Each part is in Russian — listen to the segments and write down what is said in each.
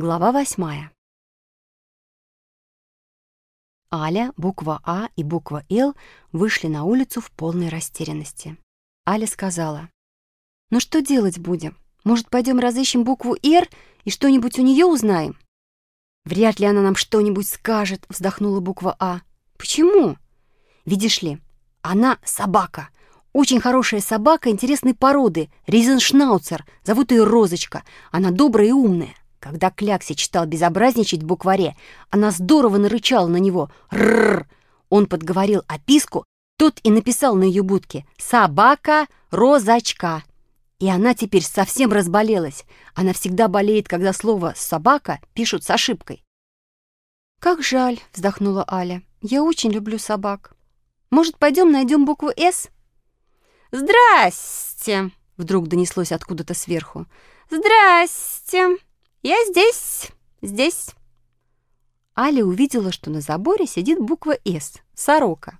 Глава восьмая. Аля, буква А и буква Л вышли на улицу в полной растерянности. Аля сказала, «Ну что делать будем? Может, пойдем разыщем букву «Р» и что-нибудь у нее узнаем?» «Вряд ли она нам что-нибудь скажет», — вздохнула буква А. «Почему?» «Видишь ли, она собака. Очень хорошая собака интересной породы, ризеншнауцер. Зовут ее Розочка. Она добрая и умная. Когда Клякси читал безобразничать в букваре, она здорово нарычала на него. Рррр! Он подговорил описку, тот и написал на ее будке «Собака Розочка». И она теперь совсем разболелась. Она всегда болеет, когда слово «собака» пишут с ошибкой. «Как жаль», — вздохнула Аля. «Я очень люблю собак. Может, пойдем найдем букву «С»?» «Здрасте!» — вдруг донеслось откуда-то сверху. «Здрасте! Я здесь, здесь!» Аля увидела, что на заборе сидит буква «С» — сорока.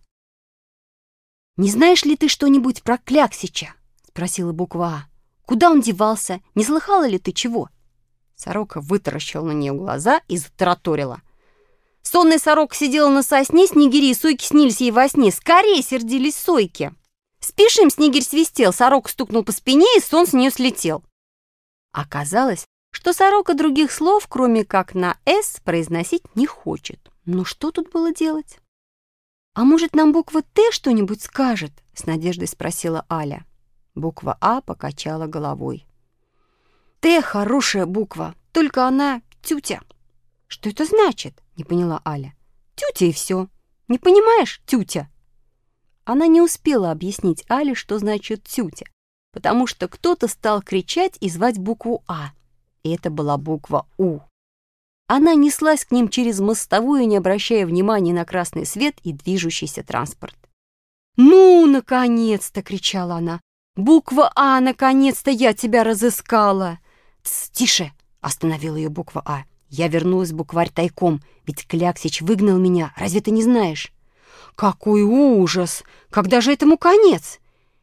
«Не знаешь ли ты что-нибудь про Кляксича?» — спросила буква «А». «Куда он девался? Не слыхала ли ты чего?» Сорока вытаращила на нее глаза и затараторила. Сонный сорок сидела на сосне, снегири и сойки снились ей во сне. Скорее сердились сойки. Спешим, снегирь свистел, сорок стукнул по спине, и сон с нее слетел. Оказалось, что сорока других слов, кроме как на «с», произносить не хочет. Ну что тут было делать? «А может, нам буква «Т» что-нибудь скажет?» — с надеждой спросила Аля. Буква «А» покачала головой. «Т» — хорошая буква, только она тютя. «Что это значит?» — не поняла Аля. «Тютя и все. Не понимаешь, тютя?» Она не успела объяснить Але, что значит «тютя», потому что кто-то стал кричать и звать букву «А». И это была буква «У». Она неслась к ним через мостовую, не обращая внимания на красный свет и движущийся транспорт. «Ну, наконец-то!» — кричала она. «Буква А, наконец-то я тебя разыскала!» «Тс, тише!» — остановила ее буква А. «Я вернулась букварь тайком, ведь Кляксич выгнал меня, разве ты не знаешь?» Какой ужас! Когда же этому конец?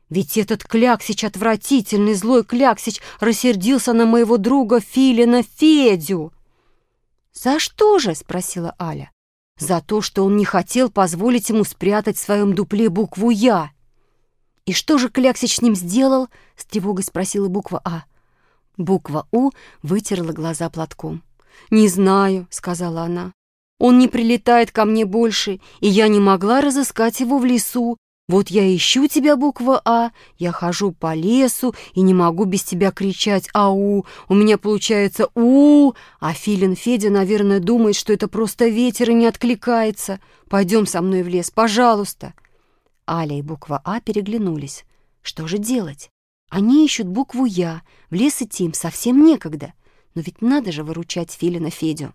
Ведь этот Кляксич, отвратительный злой Кляксич, рассердился на моего друга Филина Федю. «За что же?» — спросила Аля. «За то, что он не хотел позволить ему спрятать в своем дупле букву «Я». «И что же Кляксич с ним сделал?» — с тревогой спросила буква «А». Буква «У» вытерла глаза платком. «Не знаю», — сказала она. Он не прилетает ко мне больше, и я не могла разыскать его в лесу. Вот я ищу тебя, буква А, я хожу по лесу и не могу без тебя кричать «Ау!» У меня получается «У!», а Филин Федя, наверное, думает, что это просто ветер и не откликается. Пойдем со мной в лес, пожалуйста. Аля и буква А переглянулись. Что же делать? Они ищут букву «Я», в лес идти им совсем некогда. Но ведь надо же выручать Филина Федю.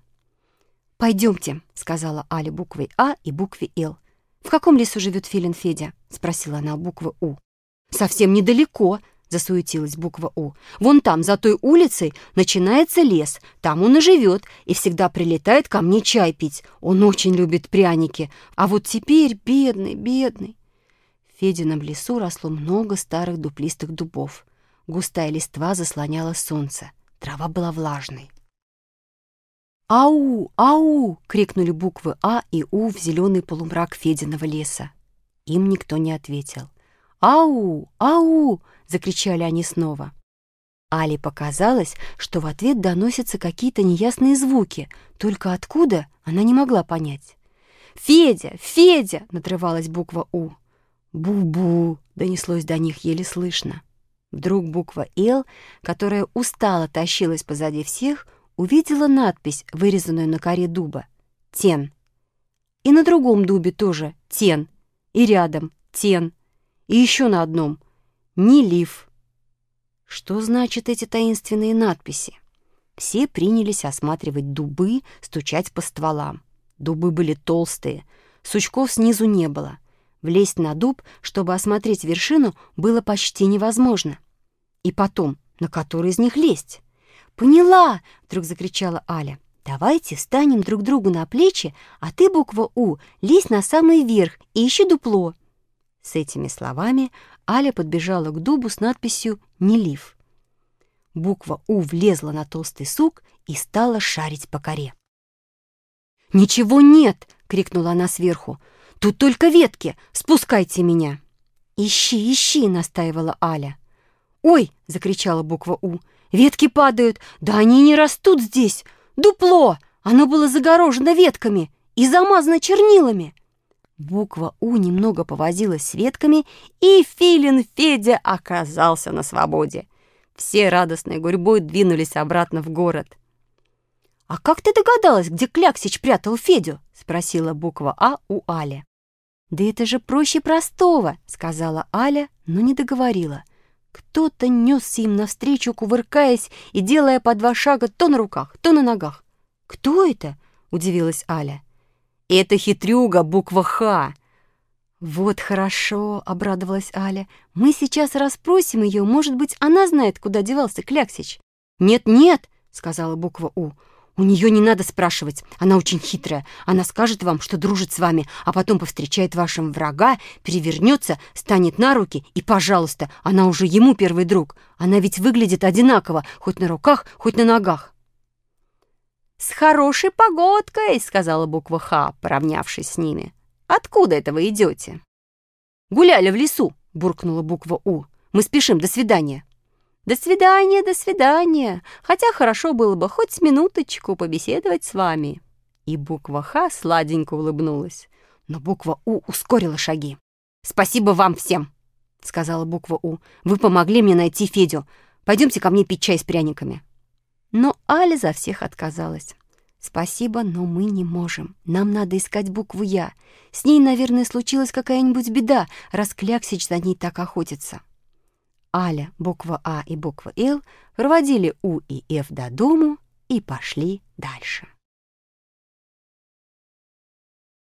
«Пойдемте», — сказала Аля буквой «А» и буквой «Л». «В каком лесу живет Филин Федя?» — спросила она буквы «У». «Совсем недалеко», — засуетилась буква «У». «Вон там, за той улицей, начинается лес. Там он и живет, и всегда прилетает ко мне чай пить. Он очень любит пряники. А вот теперь бедный, бедный». В Федином лесу росло много старых дуплистых дубов. Густая листва заслоняла солнце. Трава была влажной. «Ау! Ау!» — крикнули буквы «А» и «У» в зеленый полумрак Фединого леса. Им никто не ответил. «Ау! Ау!» — закричали они снова. Али показалось, что в ответ доносятся какие-то неясные звуки, только откуда она не могла понять. «Федя! Федя!» — надрывалась буква «У». «Бу-бу!» — донеслось до них еле слышно. Вдруг буква «Л», которая устало тащилась позади всех, — увидела надпись, вырезанную на коре дуба «Тен». И на другом дубе тоже «Тен», и рядом «Тен», и еще на одном «Нилив». Что значат эти таинственные надписи? Все принялись осматривать дубы, стучать по стволам. Дубы были толстые, сучков снизу не было. Влезть на дуб, чтобы осмотреть вершину, было почти невозможно. И потом, на который из них лезть? «Поняла!» — вдруг закричала Аля. «Давайте встанем друг другу на плечи, а ты, буква «У», лезь на самый верх и ищи дупло». С этими словами Аля подбежала к дубу с надписью «Нелив». Буква «У» влезла на толстый сук и стала шарить по коре. «Ничего нет!» — крикнула она сверху. «Тут только ветки! Спускайте меня!» «Ищи, ищи!» — настаивала Аля. «Ой!» — закричала буква «У». «Ветки падают! Да они не растут здесь! Дупло! Оно было загорожено ветками и замазано чернилами!» Буква «У» немного повозилась с ветками, и Филин Федя оказался на свободе. Все радостной гурьбой двинулись обратно в город. «А как ты догадалась, где Кляксич прятал Федю?» — спросила буква «А» у Али. «Да это же проще простого», — сказала Аля, но не договорила. Кто-то несся им навстречу, кувыркаясь и делая по два шага то на руках, то на ногах. «Кто это?» — удивилась Аля. «Это хитрюга, буква «Х». «Вот хорошо», — обрадовалась Аля. «Мы сейчас расспросим ее, может быть, она знает, куда девался Кляксич». «Нет-нет», — сказала буква «У». У нее не надо спрашивать, она очень хитрая. Она скажет вам, что дружит с вами, а потом повстречает вашего врага, перевернется, станет на руки, и, пожалуйста, она уже ему первый друг. Она ведь выглядит одинаково, хоть на руках, хоть на ногах. «С хорошей погодкой», — сказала буква «Х», поравнявшись с ними. «Откуда это вы идете?» «Гуляли в лесу», — буркнула буква «У». «Мы спешим, до свидания». «До свидания, до свидания! Хотя хорошо было бы хоть минуточку побеседовать с вами». И буква «Х» сладенько улыбнулась, но буква «У» ускорила шаги. «Спасибо вам всем!» — сказала буква «У». «Вы помогли мне найти Федю. Пойдемте ко мне пить чай с пряниками». Но Аля за всех отказалась. «Спасибо, но мы не можем. Нам надо искать букву «Я». С ней, наверное, случилась какая-нибудь беда, раз Кляксич за ней так охотится». Аля, буква А и буква Л проводили У и Ф до дому и пошли дальше.